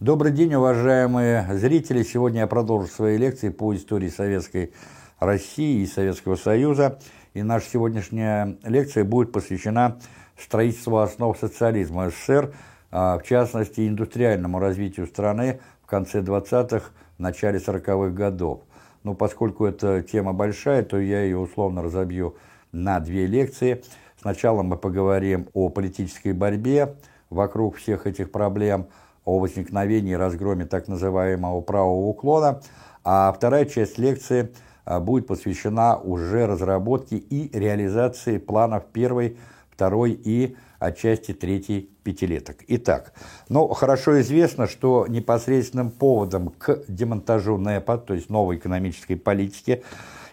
Добрый день, уважаемые зрители! Сегодня я продолжу свои лекции по истории Советской России и Советского Союза. И наша сегодняшняя лекция будет посвящена строительству основ социализма СССР, а, в частности, индустриальному развитию страны в конце 20-х, начале 40-х годов. Но поскольку эта тема большая, то я ее условно разобью на две лекции. Сначала мы поговорим о политической борьбе вокруг всех этих проблем – о возникновении и разгроме так называемого правого уклона, а вторая часть лекции а, будет посвящена уже разработке и реализации планов первой, второй и отчасти третьей пятилеток. Итак, ну, хорошо известно, что непосредственным поводом к демонтажу НЭПа, то есть новой экономической политики,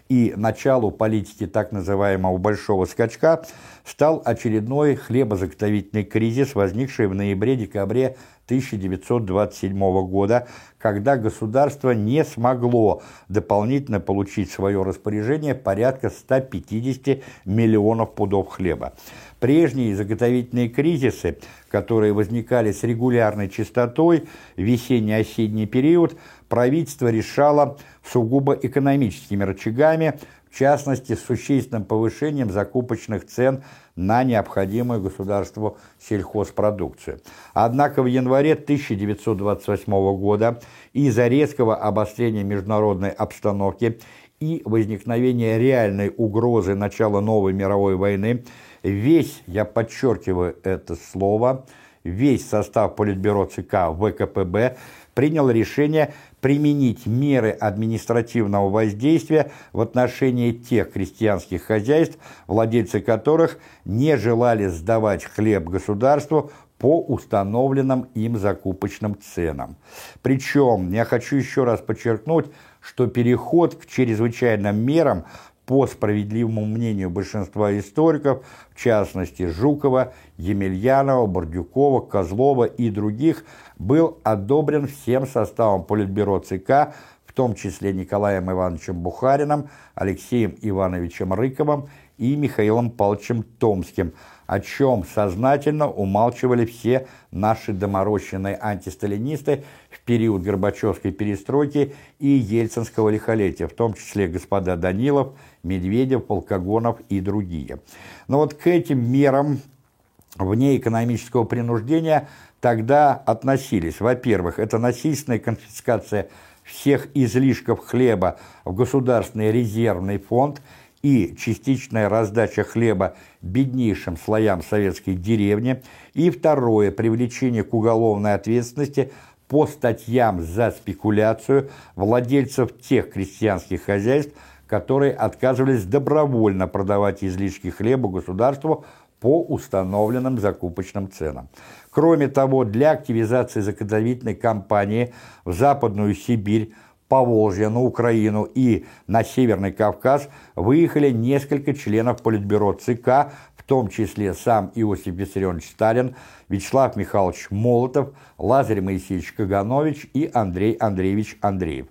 и началу политики так называемого «большого скачка» стал очередной хлебозаготовительный кризис, возникший в ноябре-декабре 1927 года, когда государство не смогло дополнительно получить в свое распоряжение порядка 150 миллионов пудов хлеба. Прежние заготовительные кризисы, которые возникали с регулярной частотой в весенне-осенний период, правительство решало сугубо экономическими рычагами, в частности, с существенным повышением закупочных цен на необходимую государству сельхозпродукцию. Однако в январе 1928 года из-за резкого обострения международной обстановки и возникновения реальной угрозы начала новой мировой войны, весь, я подчеркиваю это слово, весь состав Политбюро ЦК ВКПБ принял решение применить меры административного воздействия в отношении тех крестьянских хозяйств, владельцы которых не желали сдавать хлеб государству по установленным им закупочным ценам. Причем, я хочу еще раз подчеркнуть, что переход к чрезвычайным мерам по справедливому мнению большинства историков, в частности Жукова, Емельянова, Бордюкова, Козлова и других, был одобрен всем составом Политбюро ЦК, в том числе Николаем Ивановичем Бухариным, Алексеем Ивановичем Рыковым и Михаилом Павловичем Томским, о чем сознательно умалчивали все наши доморощенные антисталинисты в период Горбачевской перестройки и ельцинского лихолетия, в том числе господа Данилов, Медведев, Полкогонов и другие. Но вот к этим мерам вне экономического принуждения тогда относились. Во-первых, это насильственная конфискация всех излишков хлеба в Государственный резервный фонд и частичная раздача хлеба беднейшим слоям советской деревни. И второе, привлечение к уголовной ответственности по статьям за спекуляцию владельцев тех крестьянских хозяйств, которые отказывались добровольно продавать излишки хлеба государству по установленным закупочным ценам. Кроме того, для активизации заготовительной кампании в Западную Сибирь, Поволжье, на Украину и на Северный Кавказ выехали несколько членов Политбюро ЦК, в том числе сам Иосиф Виссарионович Сталин, Вячеслав Михайлович Молотов, Лазарь Моисеевич Каганович и Андрей Андреевич Андреев.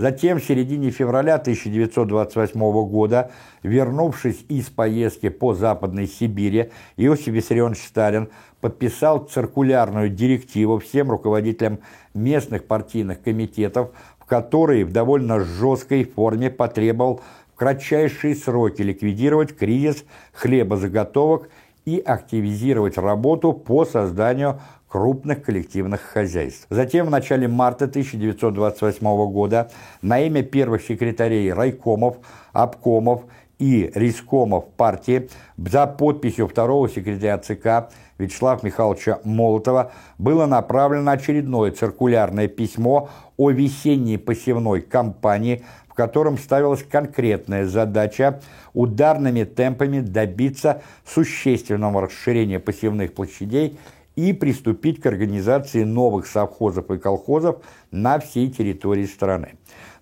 Затем, в середине февраля 1928 года, вернувшись из поездки по Западной Сибири, Иосиф Виссарионович Сталин подписал циркулярную директиву всем руководителям местных партийных комитетов, в которой в довольно жесткой форме потребовал в кратчайшие сроки ликвидировать кризис хлебозаготовок и активизировать работу по созданию крупных коллективных хозяйств. Затем в начале марта 1928 года на имя первых секретарей райкомов, обкомов и рискомов партии за подписью второго секретаря ЦК Вячеслава Михайловича Молотова было направлено очередное циркулярное письмо о весенней посевной кампании, в котором ставилась конкретная задача ударными темпами добиться существенного расширения посевных площадей и приступить к организации новых совхозов и колхозов на всей территории страны.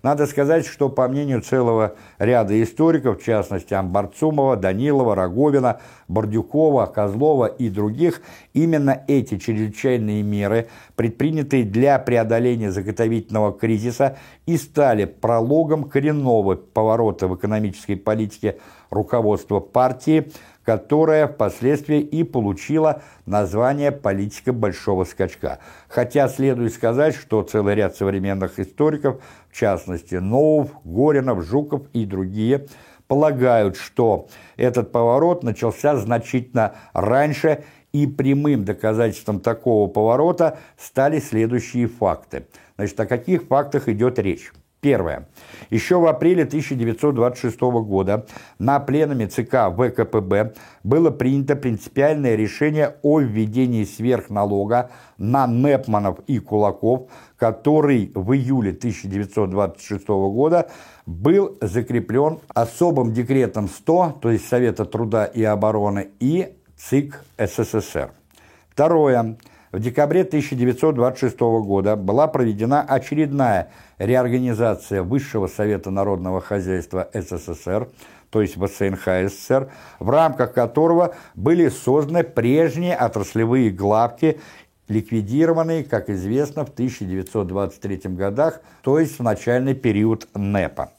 Надо сказать, что по мнению целого ряда историков, в частности Амбарцумова, Данилова, Роговина, Бордюкова, Козлова и других, именно эти чрезвычайные меры, предпринятые для преодоления заготовительного кризиса, и стали прологом коренного поворота в экономической политике руководства партии, которая впоследствии и получила название «политика большого скачка». Хотя следует сказать, что целый ряд современных историков, в частности Ноув, Горинов, Жуков и другие, полагают, что этот поворот начался значительно раньше и прямым доказательством такого поворота стали следующие факты. Значит, о каких фактах идет речь? Первое. Еще в апреле 1926 года на пленуме ЦК ВКПБ было принято принципиальное решение о введении сверхналога на Непманов и Кулаков, который в июле 1926 года был закреплен особым декретом 100, то есть Совета труда и обороны, и ЦИК СССР. Второе. В декабре 1926 года была проведена очередная реорганизация Высшего Совета Народного Хозяйства СССР, то есть ВСНХ СССР, в рамках которого были созданы прежние отраслевые главки, ликвидированные, как известно, в 1923 годах, то есть в начальный период НЭПа.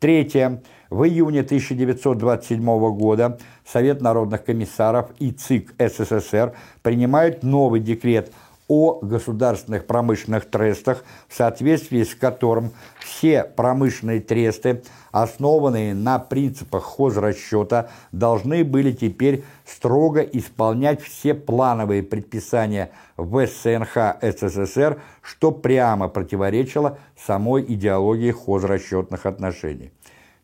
Третье. В июне 1927 года Совет народных комиссаров и ЦИК СССР принимают новый декрет о государственных промышленных трестах, в соответствии с которым все промышленные тресты, основанные на принципах хозрасчета, должны были теперь строго исполнять все плановые предписания ВСНХ СССР, что прямо противоречило самой идеологии хозрасчетных отношений.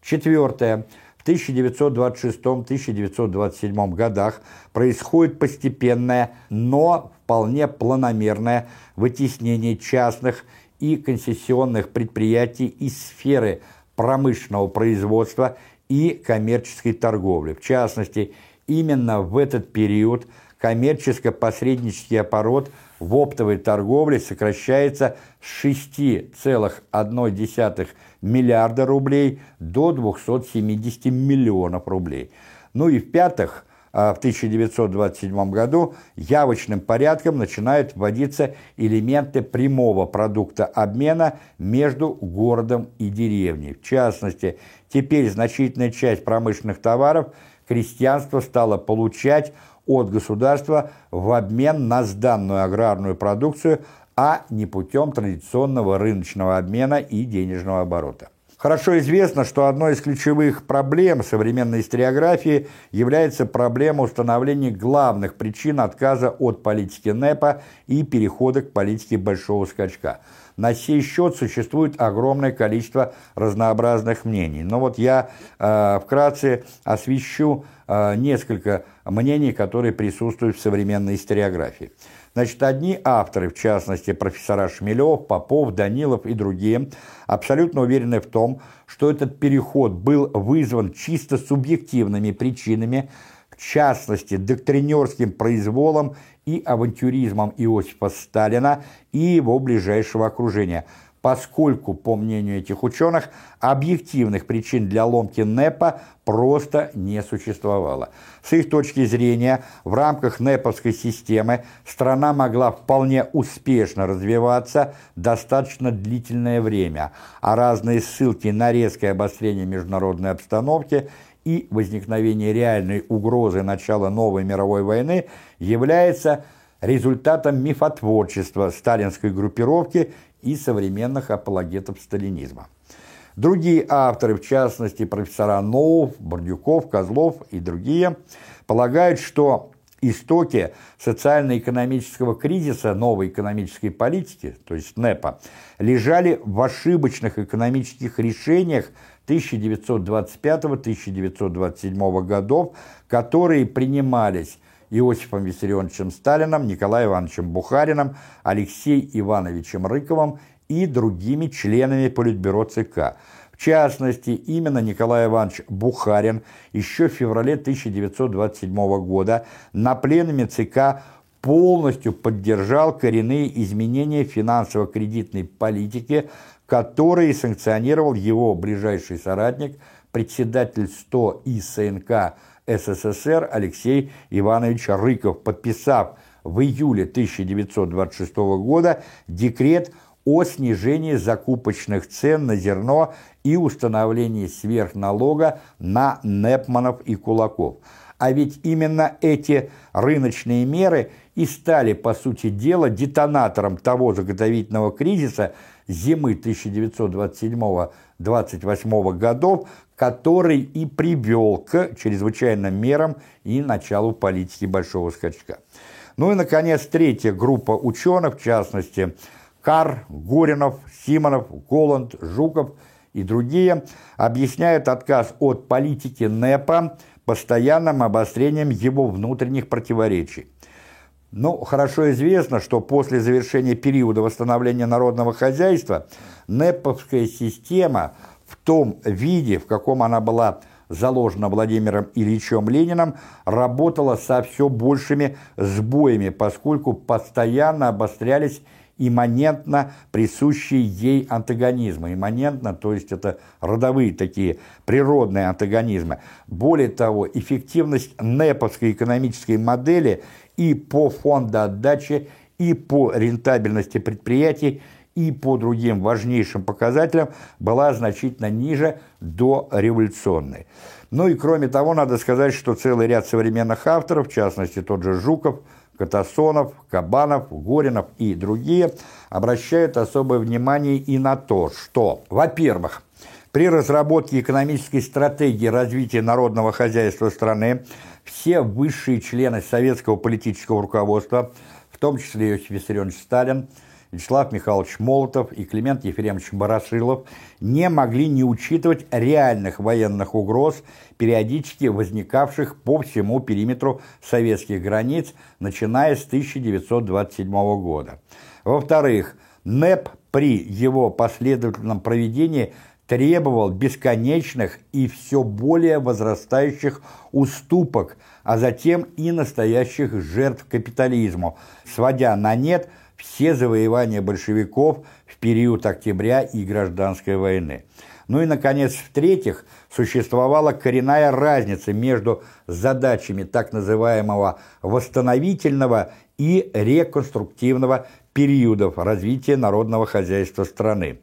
Четвертое. В 1926-1927 годах происходит постепенное, но вполне планомерное вытеснение частных и концессионных предприятий из сферы промышленного производства и коммерческой торговли. В частности, именно в этот период коммерческо-посреднический оборот в оптовой торговле сокращается с 6,1 миллиарда рублей до 270 миллионов рублей. Ну и в-пятых, а, в 1927 году явочным порядком начинают вводиться элементы прямого продукта обмена между городом и деревней. В частности, теперь значительная часть промышленных товаров крестьянство стало получать от государства в обмен на сданную аграрную продукцию, а не путем традиционного рыночного обмена и денежного оборота. Хорошо известно, что одной из ключевых проблем современной историографии является проблема установления главных причин отказа от политики НЭПа и перехода к политике большого скачка. На сей счет существует огромное количество разнообразных мнений. Но вот я э, вкратце освещу э, несколько мнений, которые присутствуют в современной историографии. Значит, одни авторы, в частности, профессора Шмелев, Попов, Данилов и другие, абсолютно уверены в том, что этот переход был вызван чисто субъективными причинами, в частности, доктринерским произволом и авантюризмом Иосифа Сталина и его ближайшего окружения – поскольку, по мнению этих ученых, объективных причин для ломки НЭПа просто не существовало. С их точки зрения, в рамках НЭПовской системы страна могла вполне успешно развиваться достаточно длительное время, а разные ссылки на резкое обострение международной обстановки и возникновение реальной угрозы начала новой мировой войны является результатом мифотворчества сталинской группировки и современных апологетов сталинизма. Другие авторы, в частности профессора Ноув, Бордюков, Козлов и другие, полагают, что истоки социально-экономического кризиса новой экономической политики, то есть НЭПа, лежали в ошибочных экономических решениях 1925-1927 годов, которые принимались Иосифом Виссарионовичем Сталином, Николаем Ивановичем Бухарином, Алексеем Ивановичем Рыковым и другими членами Политбюро ЦК. В частности, именно Николай Иванович Бухарин еще в феврале 1927 года на пленуме ЦК полностью поддержал коренные изменения финансово-кредитной политики, которые санкционировал его ближайший соратник, председатель 100 ИСНК СССР Алексей Иванович Рыков, подписав в июле 1926 года декрет о снижении закупочных цен на зерно и установлении сверхналога на Непманов и Кулаков. А ведь именно эти рыночные меры и стали, по сути дела, детонатором того заготовительного кризиса зимы 1927-28 годов, который и привел к чрезвычайным мерам и началу политики большого скачка. Ну и, наконец, третья группа ученых, в частности, Кар, Горинов, Симонов, Голланд, Жуков и другие, объясняют отказ от политики НЭПа постоянным обострением его внутренних противоречий. Ну, хорошо известно, что после завершения периода восстановления народного хозяйства НЭПовская система в том виде, в каком она была заложена Владимиром Ильичем Лениным, работала со все большими сбоями, поскольку постоянно обострялись имманентно присущие ей антагонизмы. Имманентно, то есть это родовые такие природные антагонизмы. Более того, эффективность неповской экономической модели и по фондоотдаче, и по рентабельности предприятий, и по другим важнейшим показателям была значительно ниже до революционной. Ну и кроме того, надо сказать, что целый ряд современных авторов, в частности тот же Жуков, Катасонов, Кабанов, Горинов и другие обращают особое внимание и на то, что, во-первых, при разработке экономической стратегии развития народного хозяйства страны все высшие члены советского политического руководства, в том числе Иосиф Виссарионович Сталин, Вячеслав Михайлович Молотов и Климент Ефремович Барашилов не могли не учитывать реальных военных угроз, периодически возникавших по всему периметру советских границ, начиная с 1927 года. Во-вторых, НЭП при его последовательном проведении требовал бесконечных и все более возрастающих уступок, а затем и настоящих жертв капитализму, сводя на нет – все завоевания большевиков в период октября и гражданской войны. Ну и, наконец, в-третьих, существовала коренная разница между задачами так называемого восстановительного и реконструктивного периодов развития народного хозяйства страны.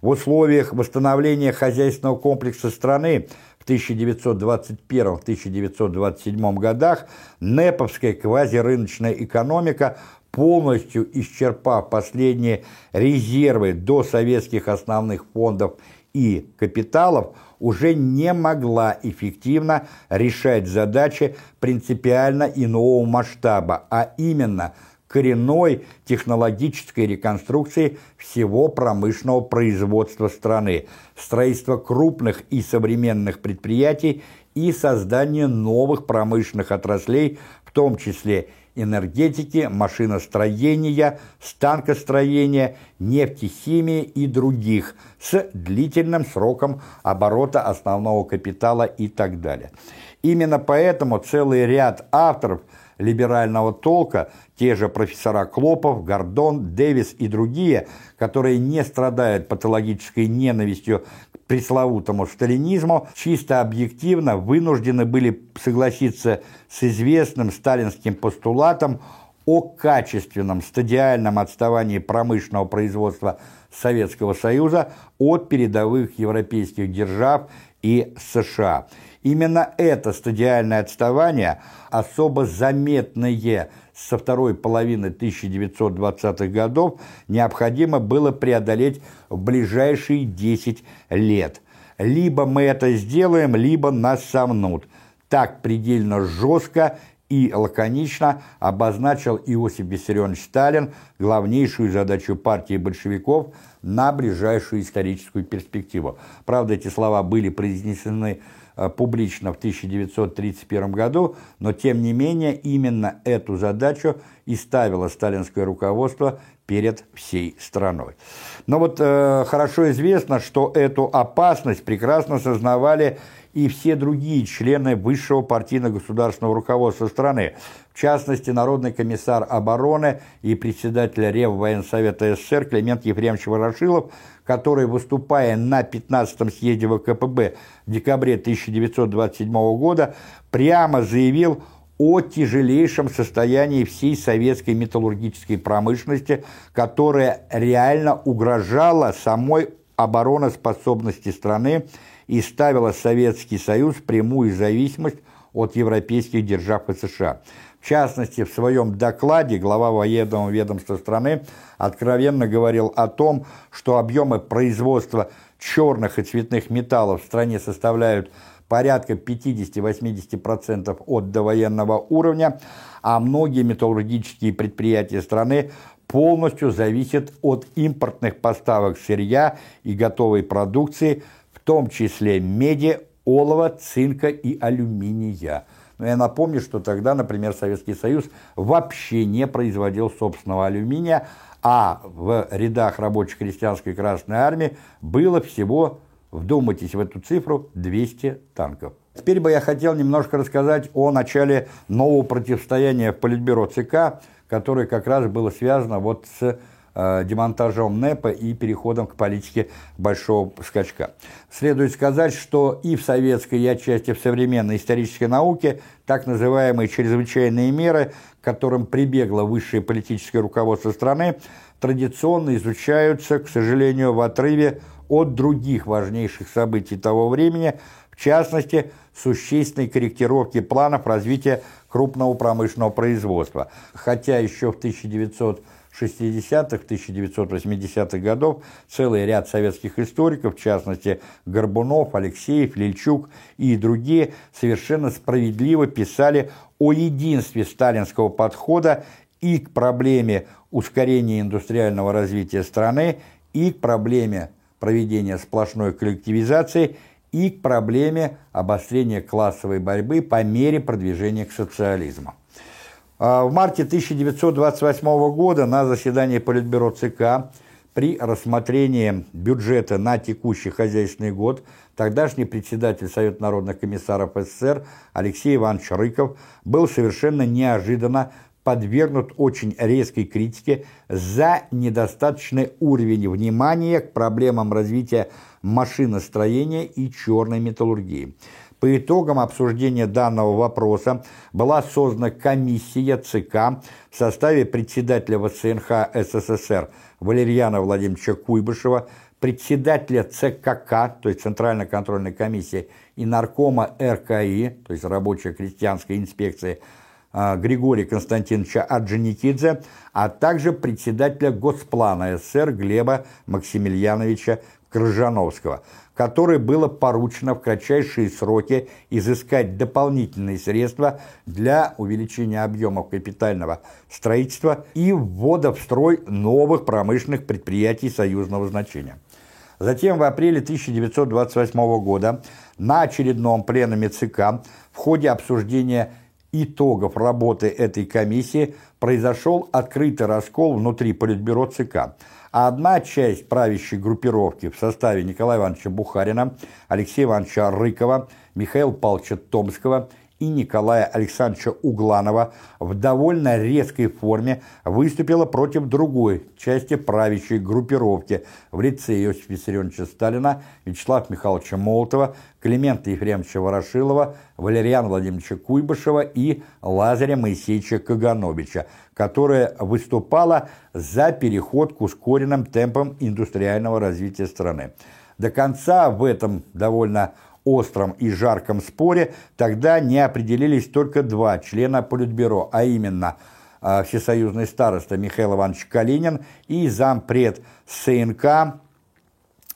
В условиях восстановления хозяйственного комплекса страны в 1921-1927 годах неповская квазирыночная экономика полностью исчерпав последние резервы до советских основных фондов и капиталов, уже не могла эффективно решать задачи принципиально иного масштаба, а именно коренной технологической реконструкции всего промышленного производства страны, строительства крупных и современных предприятий и создания новых промышленных отраслей, в том числе энергетики, машиностроения, станкостроения, нефтехимии и других с длительным сроком оборота основного капитала и так далее. Именно поэтому целый ряд авторов либерального толка, те же профессора Клопов, Гордон, Дэвис и другие, которые не страдают патологической ненавистью пресловутому сталинизму, чисто объективно вынуждены были согласиться с известным сталинским постулатом о качественном стадиальном отставании промышленного производства Советского Союза от передовых европейских держав и США. Именно это стадиальное отставание, особо заметное со второй половины 1920-х годов необходимо было преодолеть в ближайшие 10 лет. Либо мы это сделаем, либо нас сомнут. Так предельно жестко и лаконично обозначил Иосиф Виссарионович Сталин главнейшую задачу партии большевиков на ближайшую историческую перспективу. Правда, эти слова были произнесены публично в 1931 году, но тем не менее именно эту задачу и ставило сталинское руководство перед всей страной. Но вот э, хорошо известно, что эту опасность прекрасно сознавали и все другие члены высшего партийно-государственного руководства страны, в частности, Народный комиссар обороны и председатель Реввоенсовета СССР Климент Ефремович Ворошилов, который, выступая на 15-м съезде ВКПБ в декабре 1927 года, прямо заявил о тяжелейшем состоянии всей советской металлургической промышленности, которая реально угрожала самой обороноспособности страны и ставила Советский Союз в прямую зависимость от европейских держав и США. Частности, в своем докладе глава военного ведомства страны откровенно говорил о том, что объемы производства черных и цветных металлов в стране составляют порядка 50-80% от довоенного уровня, а многие металлургические предприятия страны полностью зависят от импортных поставок сырья и готовой продукции, в том числе меди, олова, цинка и алюминия. Но я напомню, что тогда, например, Советский Союз вообще не производил собственного алюминия, а в рядах рабоче-крестьянской Красной Армии было всего Вдумайтесь в эту цифру – 200 танков. Теперь бы я хотел немножко рассказать о начале нового противостояния в Политбюро ЦК, которое как раз было связано вот с демонтажом НЭПа и переходом к политике большого скачка. Следует сказать, что и в советской, и отчасти в современной исторической науке так называемые чрезвычайные меры, к которым прибегло высшее политическое руководство страны, традиционно изучаются, к сожалению, в отрыве от других важнейших событий того времени, в частности, существенной корректировки планов развития крупного промышленного производства. Хотя еще в 1960-х, 1980-х годов целый ряд советских историков, в частности Горбунов, Алексеев, Лильчук и другие, совершенно справедливо писали о единстве сталинского подхода и к проблеме ускорения индустриального развития страны, и к проблеме проведения сплошной коллективизации и к проблеме обострения классовой борьбы по мере продвижения к социализму. А, в марте 1928 года на заседании Политбюро ЦК при рассмотрении бюджета на текущий хозяйственный год тогдашний председатель Совета народных комиссаров СССР Алексей Иванович Рыков был совершенно неожиданно подвергнут очень резкой критике за недостаточный уровень внимания к проблемам развития машиностроения и черной металлургии. По итогам обсуждения данного вопроса была создана комиссия ЦК в составе председателя ВЦНХ СССР Валерьяна Владимировича Куйбышева, председателя ЦКК, то есть Центральной контрольной комиссии, и наркома РКИ, то есть Рабочая крестьянская инспекция а, Григория Константиновича Орджоникидзе, а также председателя Госплана СССР Глеба Максимiliaновича Крыжановского, которой было поручено в кратчайшие сроки изыскать дополнительные средства для увеличения объемов капитального строительства и ввода в строй новых промышленных предприятий союзного значения. Затем в апреле 1928 года на очередном пленуме ЦК в ходе обсуждения итогов работы этой комиссии произошел открытый раскол внутри Политбюро ЦК, а одна часть правящей группировки в составе Николая Ивановича Бухарина, Алексея Ивановича Рыкова, Михаила Павловича Томского и Николая Александровича Угланова в довольно резкой форме выступила против другой части правящей группировки в лице Иосифа Виссарионовича Сталина, Вячеслава Михайловича Молотова, Климента Ефремовича Ворошилова, Валериана Владимировича Куйбышева и Лазаря Моисеевича Кагановича, которая выступала за переход к ускоренным темпам индустриального развития страны. До конца в этом довольно остром и жарком споре тогда не определились только два члена Политбюро, а именно а, всесоюзный староста Михаил Иванович Калинин и зампред СНК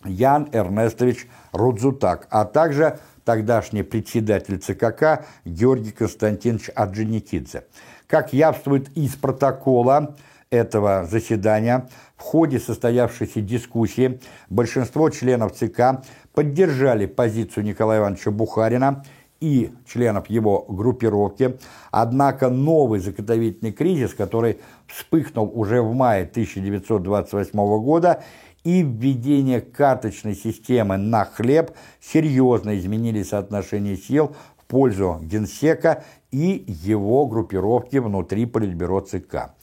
Ян Эрнестович Рудзутак, а также тогдашний председатель ЦКК Георгий Константинович Орджоникидзе. Как явствует из протокола этого заседания, в ходе состоявшейся дискуссии большинство членов ЦК поддержали позицию Николая Ивановича Бухарина и членов его группировки, однако новый заготовительный кризис, который вспыхнул уже в мае 1928 года, и введение карточной системы на хлеб серьезно изменили соотношение сил в пользу Генсека и его группировки внутри Политбюро ЦК.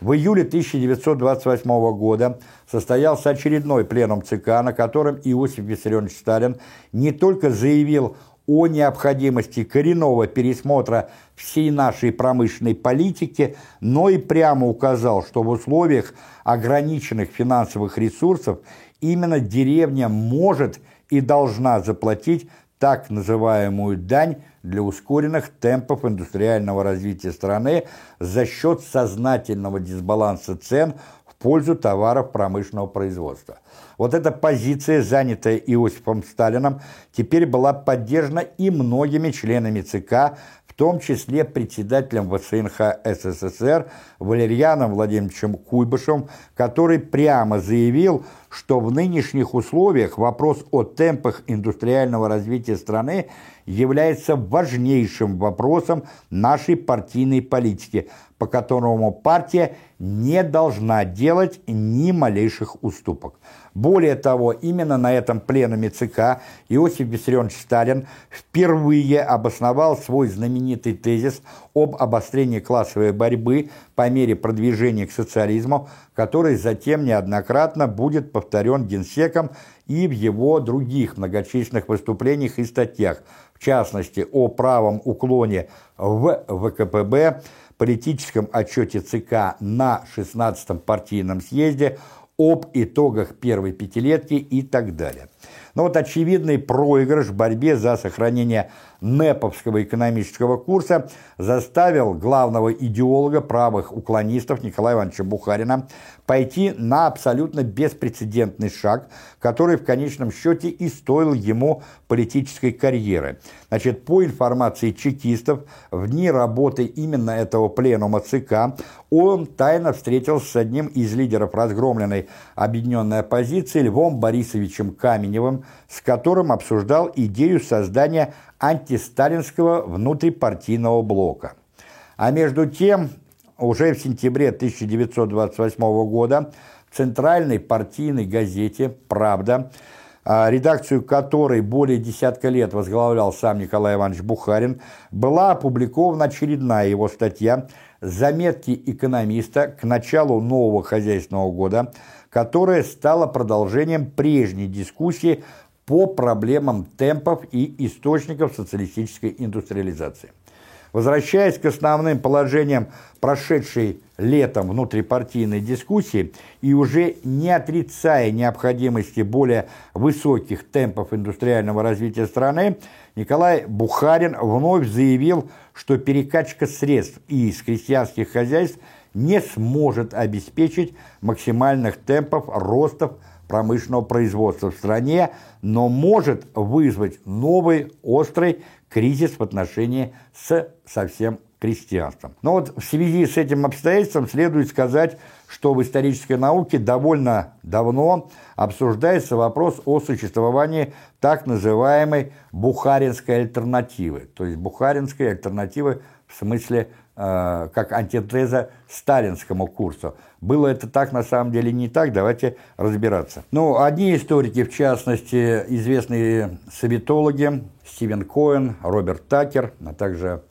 В июле 1928 года состоялся очередной пленум ЦК, на котором Иосиф Виссарионович Сталин не только заявил о необходимости коренного пересмотра всей нашей промышленной политики, но и прямо указал, что в условиях ограниченных финансовых ресурсов именно деревня может и должна заплатить так называемую дань для ускоренных темпов индустриального развития страны за счет сознательного дисбаланса цен в пользу товаров промышленного производства. Вот эта позиция, занятая Иосифом Сталином, теперь была поддержана и многими членами ЦК, том числе председателем ВСНХ СССР Валерьяном Владимировичем Куйбышевым, который прямо заявил, что в нынешних условиях вопрос о темпах индустриального развития страны является важнейшим вопросом нашей партийной политики, по которому партия не должна делать ни малейших уступок. Более того, именно на этом пленуме ЦК Иосиф Виссарионович Сталин впервые обосновал свой знаменитый тезис об обострении классовой борьбы по мере продвижения к социализму, который затем неоднократно будет повторен Генсеком и в его других многочисленных выступлениях и статьях, в частности, о правом уклоне в ВКПБ, политическом отчете ЦК на 16-м партийном съезде, об итогах первой пятилетки и так далее. Но вот очевидный проигрыш в борьбе за сохранение НЭПовского экономического курса заставил главного идеолога правых уклонистов Николая Ивановича Бухарина пойти на абсолютно беспрецедентный шаг, который в конечном счете и стоил ему политической карьеры. Значит, по информации чекистов, в дни работы именно этого пленума ЦК он тайно встретился с одним из лидеров разгромленной объединенной оппозиции Львом Борисовичем Каменевым, с которым обсуждал идею создания антисталинского внутрипартийного блока. А между тем, уже в сентябре 1928 года в центральной партийной газете «Правда», а, редакцию которой более десятка лет возглавлял сам Николай Иванович Бухарин, была опубликована очередная его статья «Заметки экономиста к началу нового хозяйственного года», которая стала продолжением прежней дискуссии по проблемам темпов и источников социалистической индустриализации. Возвращаясь к основным положениям прошедшей летом внутрипартийной дискуссии и уже не отрицая необходимости более высоких темпов индустриального развития страны, Николай Бухарин вновь заявил, что перекачка средств из крестьянских хозяйств не сможет обеспечить максимальных темпов ростов промышленного производства в стране, но может вызвать новый острый кризис в отношении с совсем крестьянством. Но вот в связи с этим обстоятельством следует сказать, что в исторической науке довольно давно обсуждается вопрос о существовании так называемой бухаринской альтернативы, то есть бухаринской альтернативы в смысле как антитеза сталинскому курсу. Было это так, на самом деле не так, давайте разбираться. Ну, одни историки, в частности, известные советологи, Стивен Коэн, Роберт Такер, а также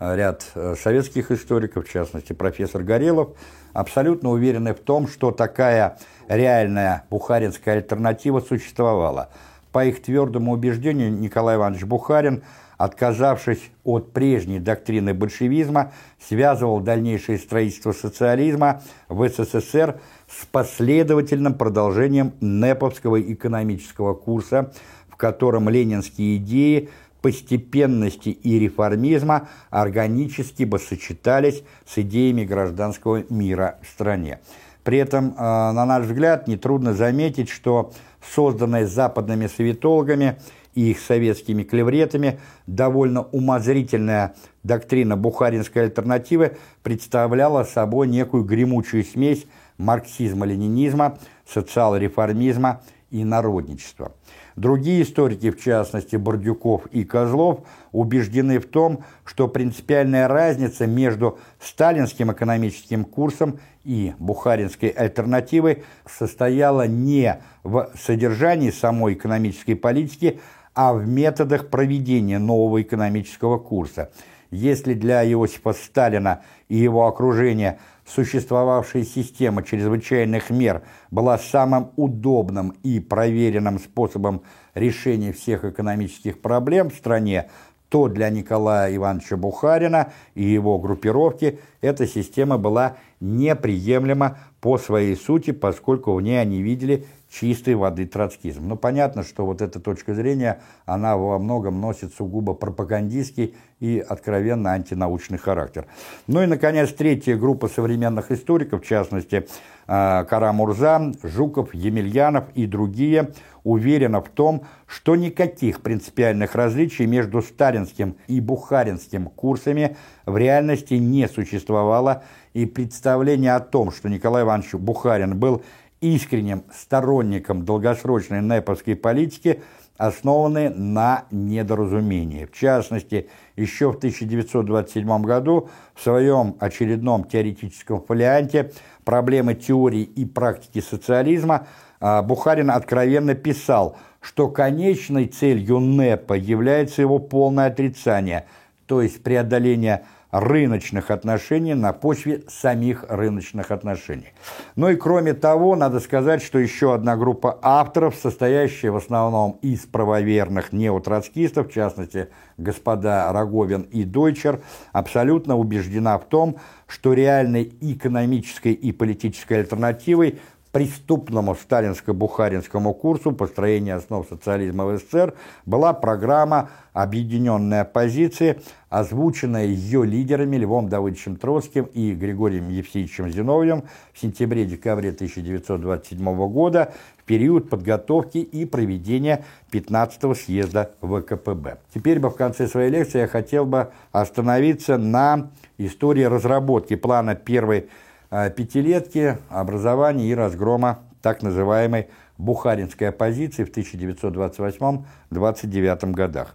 э, ряд э, советских историков, в частности, профессор Горелов, абсолютно уверены в том, что такая реальная бухаринская альтернатива существовала. По их твердому убеждению, Николай Иванович Бухарин – отказавшись от прежней доктрины большевизма, связывал дальнейшее строительство социализма в СССР с последовательным продолжением НЭПовского экономического курса, в котором ленинские идеи постепенности и реформизма органически бы сочетались с идеями гражданского мира в стране. При этом, э, на наш взгляд, нетрудно заметить, что созданная западными советологами и их советскими клевретами, довольно умозрительная доктрина бухаринской альтернативы представляла собой некую гремучую смесь марксизма-ленинизма, социал-реформизма и народничества. Другие историки, в частности Бордюков и Козлов, убеждены в том, что принципиальная разница между сталинским экономическим курсом и бухаринской альтернативой состояла не в содержании самой экономической политики, а в методах проведения нового экономического курса. Если для Иосифа Сталина и его окружения существовавшая система чрезвычайных мер была самым удобным и проверенным способом решения всех экономических проблем в стране, то для Николая Ивановича Бухарина и его группировки эта система была неприемлема по своей сути, поскольку в ней они видели чистой воды троцкизм. Ну, понятно, что вот эта точка зрения, она во многом носит сугубо пропагандистский и откровенно антинаучный характер. Ну и, наконец, третья группа современных историков, в частности, э, Карамурза, Жуков, Емельянов и другие, уверены в том, что никаких принципиальных различий между сталинским и бухаринским курсами в реальности не существовало, и представление о том, что Николай Иванович Бухарин был искренним сторонником долгосрочной неповской политики, основаны на недоразумении. В частности, еще в 1927 году в своем очередном теоретическом фолианте «Проблемы теории и практики социализма» а, Бухарин откровенно писал, что конечной целью НЭПа является его полное отрицание, то есть преодоление рыночных отношений на почве самих рыночных отношений. Ну и кроме того, надо сказать, что еще одна группа авторов, состоящая в основном из правоверных неотроцкистов, в частности, господа Роговин и Дойчер, абсолютно убеждена в том, что реальной экономической и политической альтернативой преступному сталинско-бухаринскому курсу построения основ социализма в СССР была программа «Объединенная оппозиция», озвученная ее лидерами Львом Давыдовичем Троцким и Григорием Евсеевичем Зиновьевым в сентябре-декабре 1927 года в период подготовки и проведения 15-го съезда ВКПБ. Теперь бы в конце своей лекции я хотел бы остановиться на истории разработки плана первой Э, пятилетки образования и разгрома так называемой бухаринской оппозиции в 1928-29 годах.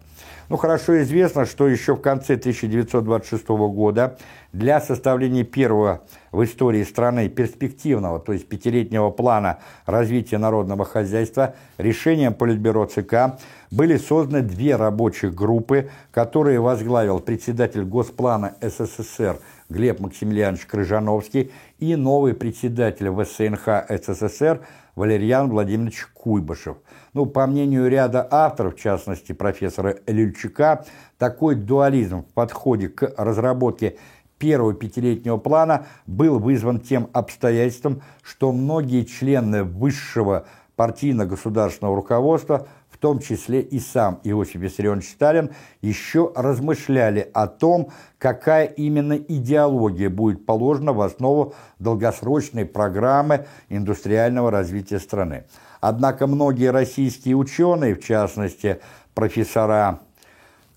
Ну, хорошо известно, что еще в конце 1926 года для составления первого в истории страны перспективного, то есть пятилетнего плана развития народного хозяйства решением Политбюро ЦК были созданы две рабочих группы, которые возглавил председатель Госплана СССР Глеб Максимилианович Крыжановский и новый председатель ВСНХ СССР Валерьян Владимирович Куйбышев. Ну, по мнению ряда авторов, в частности профессора Лильчука, такой дуализм в подходе к разработке первого пятилетнего плана был вызван тем обстоятельством, что многие члены высшего партийно-государственного руководства – том числе и сам Иосиф Виссарионович Сталин, еще размышляли о том, какая именно идеология будет положена в основу долгосрочной программы индустриального развития страны. Однако многие российские ученые, в частности профессора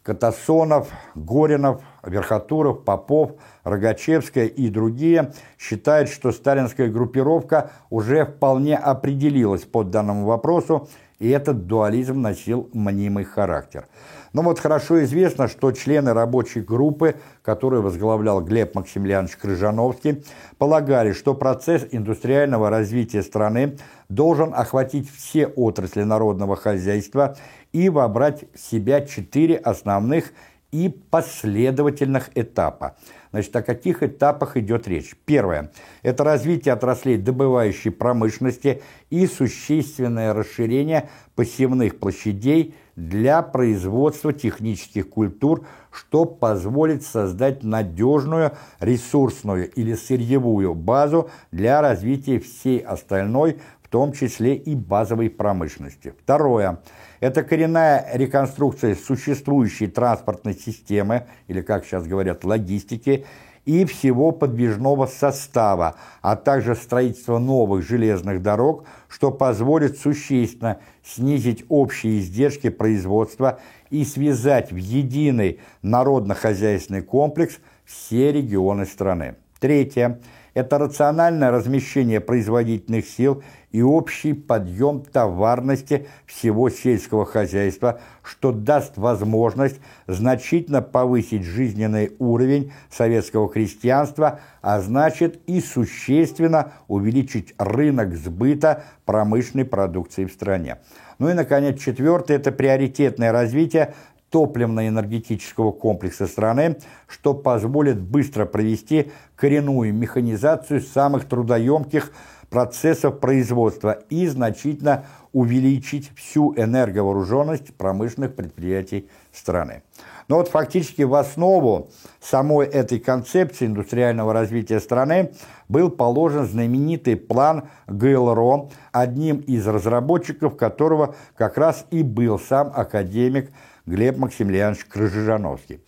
Катасонов, Горинов, Верхотуров, Попов, Рогачевская и другие считают, что сталинская группировка уже вполне определилась под данному вопросу и этот дуализм носил мнимый характер. Но вот хорошо известно, что члены рабочей группы, которую возглавлял Глеб Максимiliaнович Крыжановский, полагали, что процесс индустриального развития страны должен охватить все отрасли народного хозяйства и вобрать в себя четыре основных и последовательных этапа. Значит, о каких этапах идет речь? Первое – это развитие отраслей добывающей промышленности и существенное расширение посевных площадей для производства технических культур, что позволит создать надежную ресурсную или сырьевую базу для развития всей остальной, том числе и базовой промышленности. Второе – это коренная реконструкция существующей транспортной системы, или, как сейчас говорят, логистики, и всего подвижного состава, а также строительство новых железных дорог, что позволит существенно снизить общие издержки производства и связать в единый народно-хозяйственный комплекс все регионы страны. Третье – это рациональное размещение производительных сил и общий подъем товарности всего сельского хозяйства, что даст возможность значительно повысить жизненный уровень советского крестьянства, а значит и существенно увеличить рынок сбыта промышленной продукции в стране. Ну и, наконец, четвертое – это приоритетное развитие топливно-энергетического комплекса страны, что позволит быстро провести коренную механизацию самых трудоемких процессов производства и значительно увеличить всю энерговооруженность промышленных предприятий страны. Но вот фактически в основу самой этой концепции индустриального развития страны был положен знаменитый план ГЛРО, одним из разработчиков которого как раз и был сам академик Глеб Максимiliaнович Крыжижановский.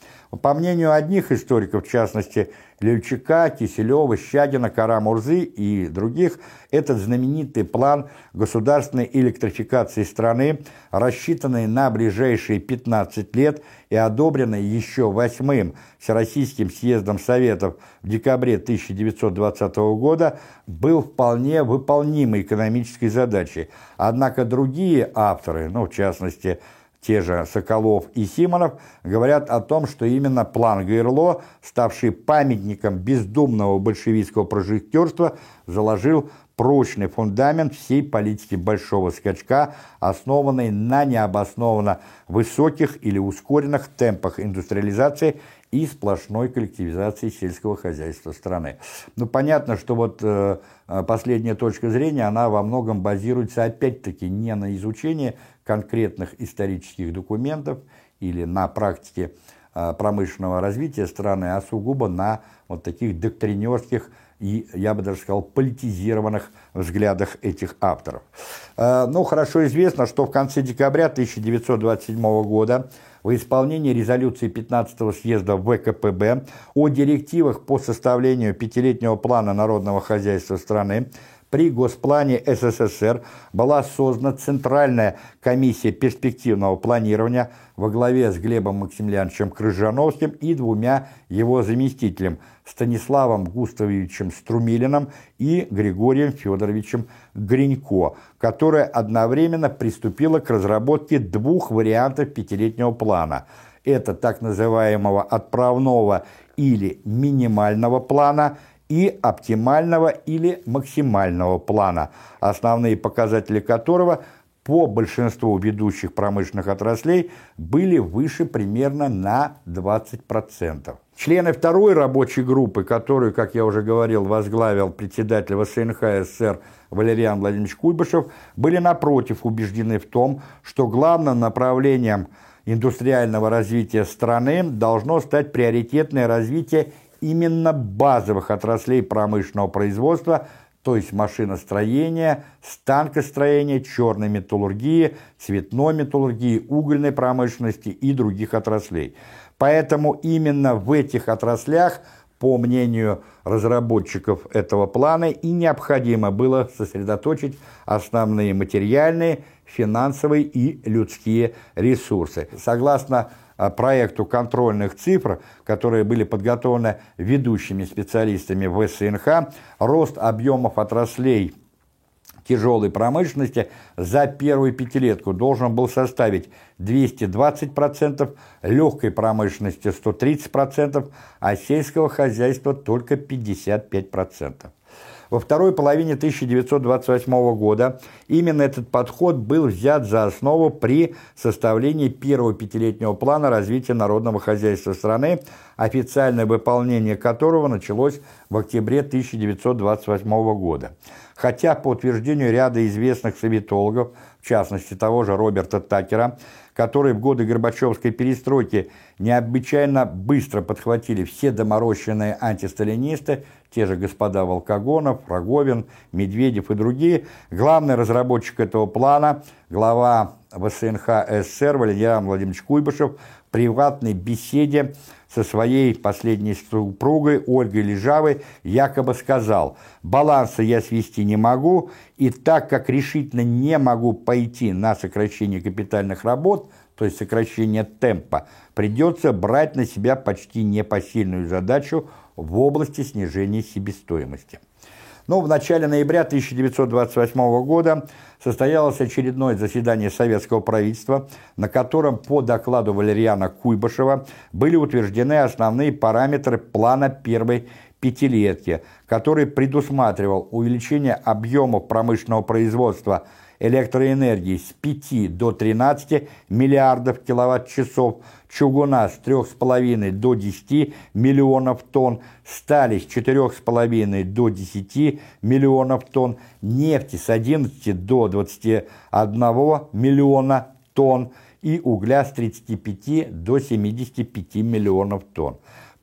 По мнению одних историков, в частности Левчака, Киселева, Щадина, Карамурзы и других, этот знаменитый план государственной электрификации страны, рассчитанный на ближайшие 15 лет и одобренный еще восьмым Всероссийским съездом Советов в декабре 1920 года, был вполне выполнимой экономической задачей. Однако другие авторы, ну, в частности, те же Соколов и Симонов, говорят о том, что именно план Гайрло, ставший памятником бездумного большевистского прожектерства, заложил прочный фундамент всей политики большого скачка, основанной на необоснованно высоких или ускоренных темпах индустриализации и сплошной коллективизации сельского хозяйства страны. Ну, понятно, что вот э, последняя точка зрения, она во многом базируется опять-таки не на изучении конкретных исторических документов или на практике а, промышленного развития страны, а сугубо на вот таких доктринерских и, я бы даже сказал, политизированных взглядах этих авторов. А, ну, хорошо известно, что в конце декабря 1927 года в исполнении резолюции 15-го съезда ВКПБ о директивах по составлению пятилетнего плана народного хозяйства страны при Госплане СССР была создана Центральная комиссия перспективного планирования во главе с Глебом Максимiliaновичем Крыжановским и двумя его заместителями Станиславом Густавовичем Струмилиным и Григорием Федоровичем Гринько, которая одновременно приступила к разработке двух вариантов пятилетнего плана. Это так называемого отправного или минимального плана – и оптимального или максимального плана, основные показатели которого по большинству ведущих промышленных отраслей были выше примерно на 20%. Члены второй рабочей группы, которую, как я уже говорил, возглавил председатель ВСНХ СССР Валериан Владимирович Куйбышев, были напротив убеждены в том, что главным направлением индустриального развития страны должно стать приоритетное развитие именно базовых отраслей промышленного производства, то есть машиностроения, станкостроения, черной металлургии, цветной металлургии, угольной промышленности и других отраслей. Поэтому именно в этих отраслях, по мнению разработчиков этого плана, и необходимо было сосредоточить основные материальные, финансовые и людские ресурсы. Согласно проекту контрольных цифр, которые были подготовлены ведущими специалистами в СНХ, рост объемов отраслей тяжелой промышленности за первую пятилетку должен был составить 220%, легкой промышленности 130%, а сельского хозяйства только 55%. Во второй половине 1928 года именно этот подход был взят за основу при составлении первого пятилетнего плана развития народного хозяйства страны, официальное выполнение которого началось в октябре 1928 года. Хотя по утверждению ряда известных советологов, в частности того же Роберта Такера, которые в годы Горбачевской перестройки необычайно быстро подхватили все доморощенные антисталинисты, те же господа Волкогонов, Роговин, Медведев и другие, главный разработчик этого плана, глава ВСНХ СССР Валерий Владимирович Куйбышев, в приватной беседе со своей последней супругой Ольгой Лежавой якобы сказал «Баланса я свести не могу, и так как решительно не могу пойти на сокращение капитальных работ, то есть сокращение темпа, придется брать на себя почти непосильную задачу в области снижения себестоимости». Но в начале ноября 1928 года состоялось очередное заседание советского правительства, на котором по докладу Валериана Куйбышева были утверждены основные параметры плана первой пятилетки, который предусматривал увеличение объемов промышленного производства электроэнергии с 5 до 13 миллиардов киловатт-часов, чугуна с 3,5 до 10 миллионов тонн, стали с 4,5 до 10 миллионов тонн, нефти с 11 до 21 миллиона тонн и угля с 35 до 75 миллионов тонн.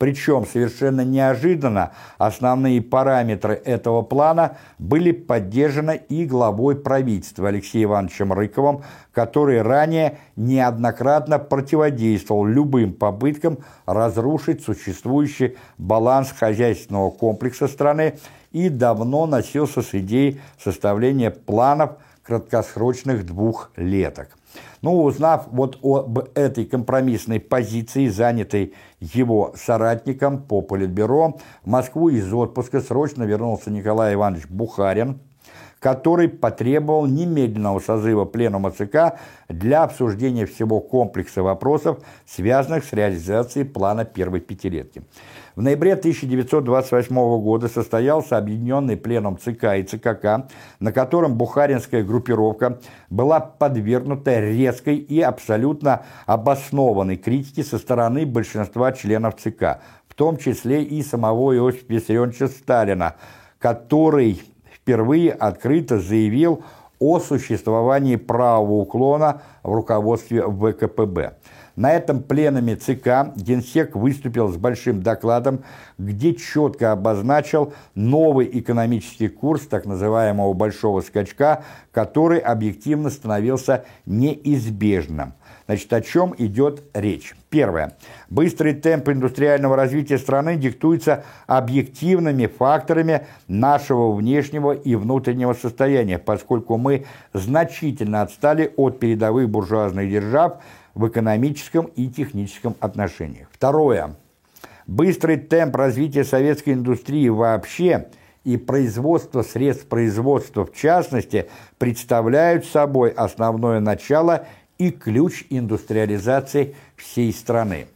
Причем совершенно неожиданно основные параметры этого плана были поддержаны и главой правительства Алексеем Ивановичем Рыковым, который ранее неоднократно противодействовал любым попыткам разрушить существующий баланс хозяйственного комплекса страны и давно носился с идеей составления планов краткосрочных двухлеток. Ну, узнав вот об этой компромиссной позиции, занятой его соратником по Политбюро, в Москву из отпуска срочно вернулся Николай Иванович Бухарин, который потребовал немедленного созыва Пленума ЦК для обсуждения всего комплекса вопросов, связанных с реализацией плана первой пятилетки. В ноябре 1928 года состоялся объединенный пленум ЦК и ЦКК, на котором бухаринская группировка была подвергнута резкой и абсолютно обоснованной критике со стороны большинства членов ЦК, в том числе и самого Иосифа Виссарионовича Сталина, который впервые открыто заявил о существовании правого уклона в руководстве ВКПБ. На этом пленуме ЦК Генсек выступил с большим докладом, где четко обозначил новый экономический курс так называемого «большого скачка», который объективно становился неизбежным. Значит, о чем идет речь? Первое. Быстрый темп индустриального развития страны диктуется объективными факторами нашего внешнего и внутреннего состояния, поскольку мы значительно отстали от передовых буржуазных держав, в экономическом и техническом отношениях. Второе. Быстрый темп развития советской индустрии вообще и производство средств производства в частности представляют собой основное начало и ключ индустриализации всей страны.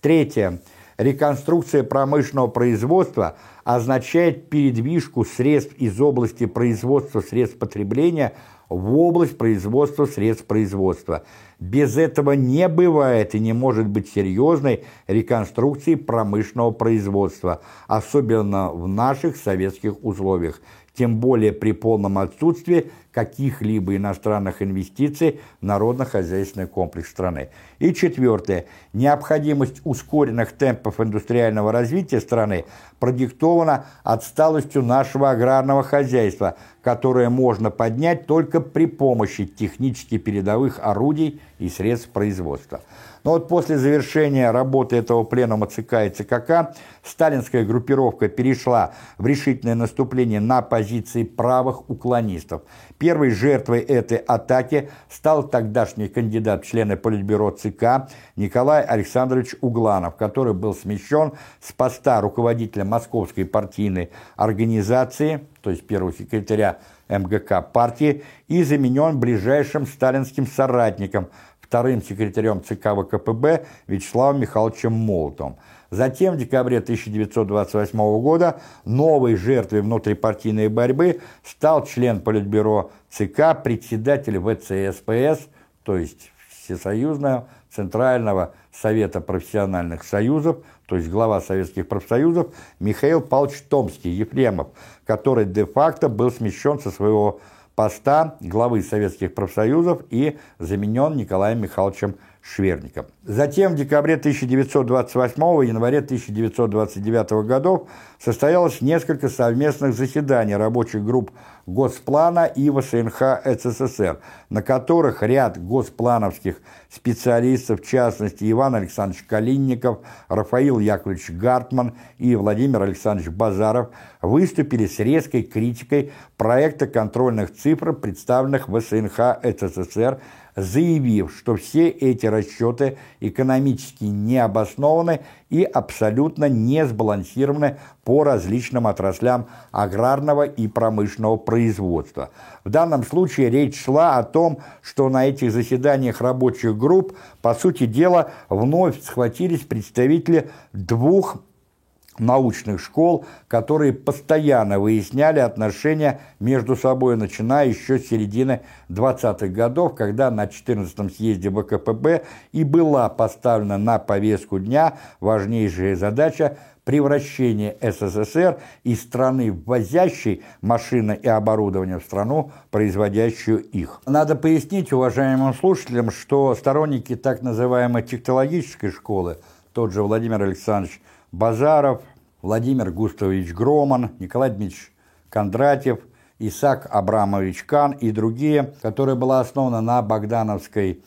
Третье. Реконструкция промышленного производства означает передвижку средств из области производства средств потребления в область производства средств производства. Без этого не бывает и не может быть серьезной реконструкции промышленного производства, особенно в наших советских условиях, тем более при полном отсутствии каких-либо иностранных инвестиций в народно-хозяйственный комплекс страны. И четвертое. Необходимость ускоренных темпов индустриального развития страны продиктована отсталостью нашего аграрного хозяйства, которое можно поднять только при помощи технически передовых орудий и средств производства. Но вот после завершения работы этого пленума ЦК и ЦКК сталинская группировка перешла в решительное наступление на позиции правых уклонистов. Первой жертвой этой атаки стал тогдашний кандидат в члены Политбюро ЦК Николай Александрович Угланов, который был смещен с поста руководителя Московской партийной организации, то есть первого секретаря МГК партии, и заменен ближайшим сталинским соратником – вторым секретарем ЦК ВКПБ Вячеславом Михайловичем Молотовым. Затем, в декабре 1928 года, новой жертвой внутрипартийной борьбы стал член Политбюро ЦК, председатель ВЦСПС, то есть Всесоюзного Центрального Совета профессиональных союзов, то есть глава советских профсоюзов, Михаил Павлович Томский, Ефремов, который де-факто был смещен со своего поста главы советских профсоюзов и заменен Николаем Михайловичем Шверником. Затем в декабре 1928 и январе 1929 годов состоялось несколько совместных заседаний рабочих групп Госплана и ВСНХ СССР, на которых ряд госплановских специалистов, в частности Иван Александрович Калинников, Рафаил Яковлевич Гартман и Владимир Александрович Базаров, выступили с резкой критикой проекта контрольных цифр, представленных в СНХ СССР заявив, что все эти расчеты экономически не обоснованы и абсолютно не сбалансированы по различным отраслям аграрного и промышленного производства. В данном случае речь шла о том, что на этих заседаниях рабочих групп, по сути дела, вновь схватились представители двух научных школ, которые постоянно выясняли отношения между собой, начиная еще с середины 20-х годов, когда на 14-м съезде ВКПБ и была поставлена на повестку дня важнейшая задача превращения СССР из страны, ввозящей машины и оборудование в страну, производящую их. Надо пояснить уважаемым слушателям, что сторонники так называемой технологической школы, тот же Владимир Александрович Базаров, Владимир Густавович Громан, Николай Дмитриевич Кондратьев, Исаак Абрамович Кан и другие, которая была основана на богдановской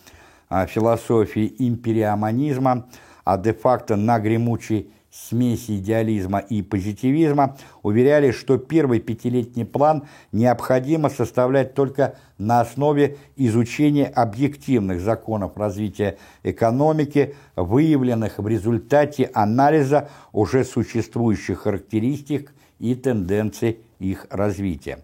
а, философии империоманизма, а де-факто на гремучей смеси идеализма и позитивизма, уверяли, что первый пятилетний план необходимо составлять только на основе изучения объективных законов развития экономики, выявленных в результате анализа уже существующих характеристик и тенденций их развития.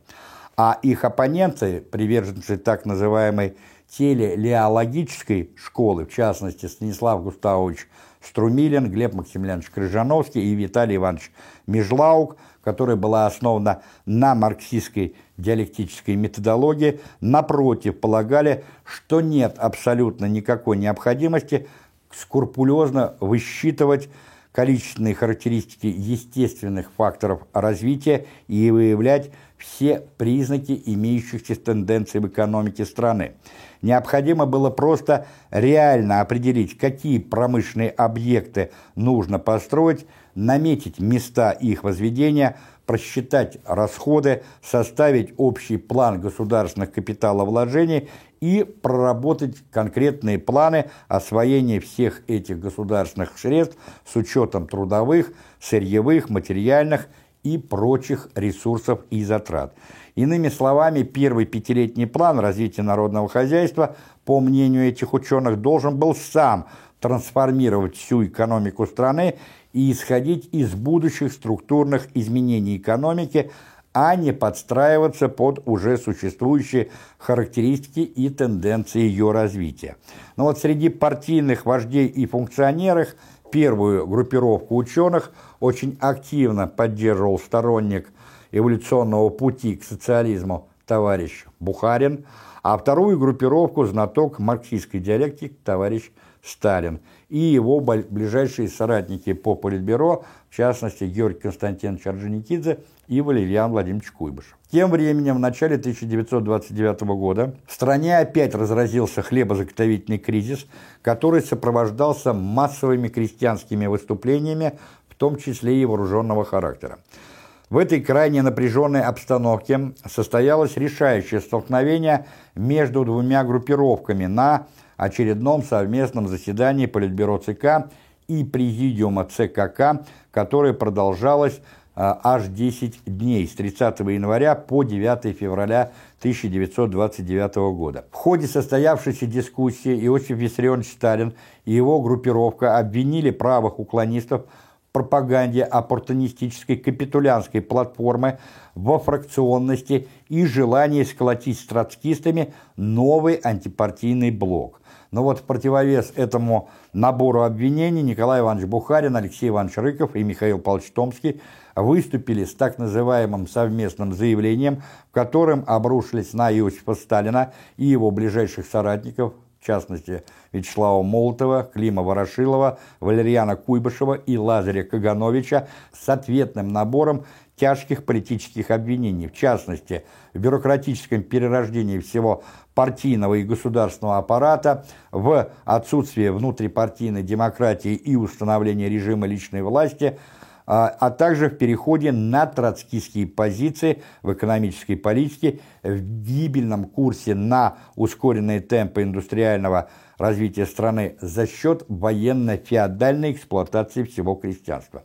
А их оппоненты, приверженцы так называемой телелеологической школы, в частности Станислав Густавович Струмилин, Глеб Максимiliaнович Крыжановский и Виталий Иванович Межлаук, которая была основана на марксистской диалектической методологии, напротив, полагали, что нет абсолютно никакой необходимости скрупулезно высчитывать количественные характеристики естественных факторов развития и выявлять все признаки имеющихся тенденций в экономике страны. Необходимо было просто реально определить, какие промышленные объекты нужно построить, наметить места их возведения, просчитать расходы, составить общий план государственных капиталовложений и проработать конкретные планы освоения всех этих государственных средств с учетом трудовых, сырьевых, материальных и прочих ресурсов и затрат. Иными словами, первый пятилетний план развития народного хозяйства, по мнению этих ученых, должен был сам трансформировать всю экономику страны и исходить из будущих структурных изменений экономики, а не подстраиваться под уже существующие характеристики и тенденции ее развития. Но вот среди партийных вождей и функционеров первую группировку ученых очень активно поддерживал сторонник эволюционного пути к социализму товарищ Бухарин, а вторую группировку знаток марксистской диалектики товарищ Сталин и его ближайшие соратники по Политбюро, в частности Георгий Константинович Орджоникидзе и Валерьян Владимирович Куйбышев. Тем временем в начале 1929 года в стране опять разразился хлебозаготовительный кризис, который сопровождался массовыми крестьянскими выступлениями, в том числе и вооруженного характера. В этой крайне напряженной обстановке состоялось решающее столкновение между двумя группировками на очередном совместном заседании Политбюро ЦК и Президиума ЦКК, которое продолжалось а, аж 10 дней, с 30 января по 9 февраля 1929 года. В ходе состоявшейся дискуссии Иосиф Виссарионович Сталин и его группировка обвинили правых уклонистов пропаганде оппортунистической капитулянской платформы во фракционности и желании сколотить с троцкистами новый антипартийный блок. Но вот в противовес этому набору обвинений Николай Иванович Бухарин, Алексей Иванович Рыков и Михаил Павлович Томский выступили с так называемым совместным заявлением, в котором обрушились на Иосифа Сталина и его ближайших соратников в частности Вячеслава Молотова, Клима Ворошилова, Валерьяна Куйбышева и Лазаря Кагановича с ответным набором тяжких политических обвинений, в частности, в бюрократическом перерождении всего партийного и государственного аппарата, в отсутствии внутрипартийной демократии и установления режима личной власти – а, а также в переходе на троцкистские позиции в экономической политике, в гибельном курсе на ускоренные темпы индустриального развития страны за счет военно-феодальной эксплуатации всего крестьянства.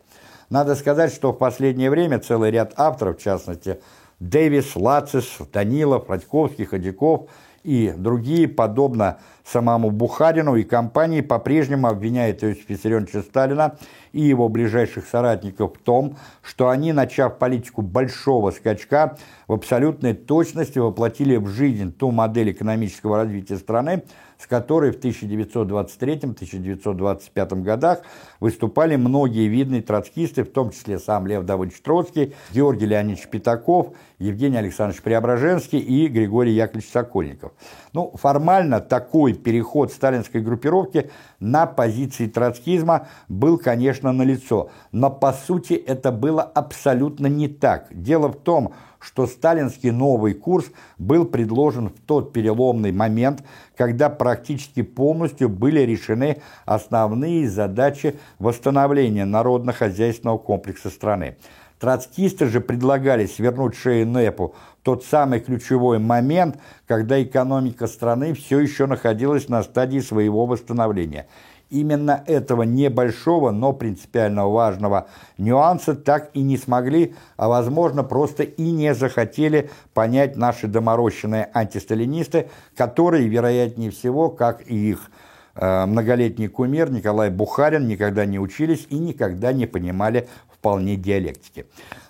Надо сказать, что в последнее время целый ряд авторов, в частности Дэвис, Лацис, Данилов, Радьковский, Ходяков и другие, подобно самому Бухарину и компании по-прежнему обвиняет Иосифа Виссарионовича Сталина и его ближайших соратников в том, что они, начав политику большого скачка, в абсолютной точности воплотили в жизнь ту модель экономического развития страны, с которой в 1923-1925 годах выступали многие видные троцкисты, в том числе сам Лев Давыдович Троцкий, Георгий Леонидович Пятаков, Евгений Александрович Преображенский и Григорий Яковлевич Сокольников. Ну, формально такой переход сталинской группировки на позиции троцкизма был, конечно, налицо, но по сути это было абсолютно не так. Дело в том, что сталинский новый курс был предложен в тот переломный момент, когда практически полностью были решены основные задачи восстановления народно-хозяйственного комплекса страны. Троцкисты же предлагали свернуть шею НЭПу тот самый ключевой момент, когда экономика страны все еще находилась на стадии своего восстановления – Именно этого небольшого, но принципиально важного нюанса так и не смогли, а возможно просто и не захотели понять наши доморощенные антисталинисты, которые, вероятнее всего, как и их э, многолетний кумир Николай Бухарин, никогда не учились и никогда не понимали вполне диалектики.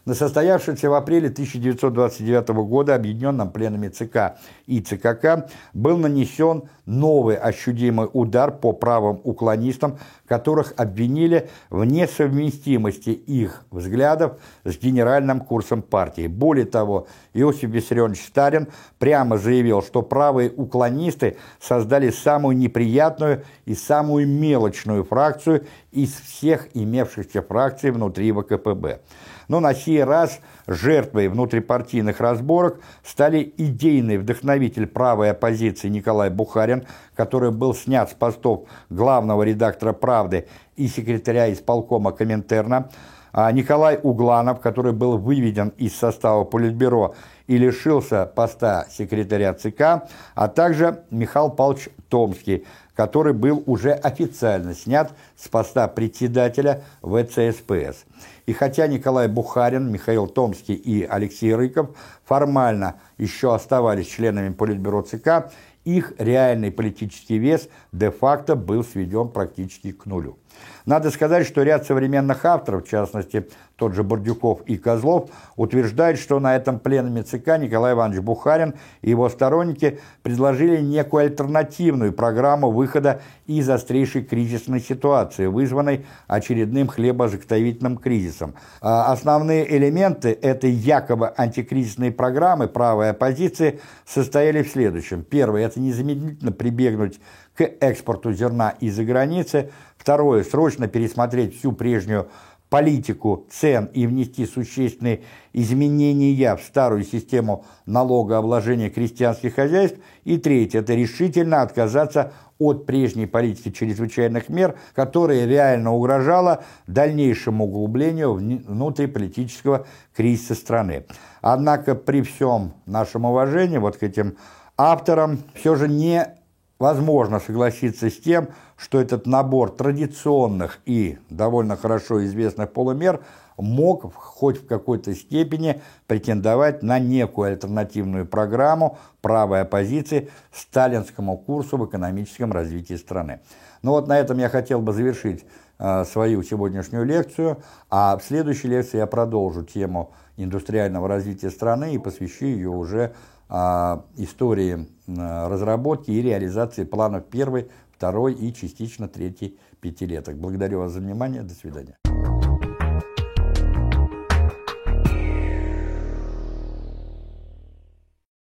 На состоявшемся в апреле 1929 года объединенном пленуме ЦК и ЦКК был нанесен новый ощутимый удар по правым уклонистам, которых обвинили в несовместимости их взглядов с генеральным курсом партии. Более того, Иосиф Виссарионович Сталин прямо заявил, что правые уклонисты создали самую неприятную и самую мелочную фракцию из всех имевшихся фракций внутри ВКПБ. Но на сей раз жертвой внутрипартийных разборок стали идейный вдохновитель правой оппозиции Николай Бухарин, который был снят с постов главного редактора «Правды» и секретаря исполкома Коминтерна, а Николай Угланов, который был выведен из состава Политбюро и лишился поста секретаря ЦК, а также Михаил Павлович Томский, который был уже официально снят с поста председателя ВЦСПС. И хотя Николай Бухарин, Михаил Томский и Алексей Рыков формально еще оставались членами Политбюро ЦК, их реальный политический вес де-факто был сведен практически к нулю. Надо сказать, что ряд современных авторов, в частности, тот же Бордюков и Козлов, утверждают, что на этом пленуме ЦК Николай Иванович Бухарин и его сторонники предложили некую альтернативную программу выхода из острейшей кризисной ситуации, вызванной очередным хлебозаготовительным кризисом. А основные элементы этой якобы антикризисной программы правой оппозиции состояли в следующем. Первое – это незамедлительно прибегнуть к экспорту зерна из-за границы. Второе – срочно пересмотреть всю прежнюю политику цен и внести существенные изменения в старую систему налогообложения крестьянских хозяйств. И третье – это решительно отказаться от прежней политики чрезвычайных мер, которая реально угрожала дальнейшему углублению внутриполитического кризиса страны. Однако при всем нашем уважении вот к этим авторам все же не возможно согласиться с тем, что этот набор традиционных и довольно хорошо известных полумер мог хоть в какой-то степени претендовать на некую альтернативную программу правой оппозиции сталинскому курсу в экономическом развитии страны. Ну вот на этом я хотел бы завершить э, свою сегодняшнюю лекцию, а в следующей лекции я продолжу тему индустриального развития страны и посвящу ее уже истории разработки и реализации планов первой, второй и частично третьей пятилеток. Благодарю вас за внимание. До свидания.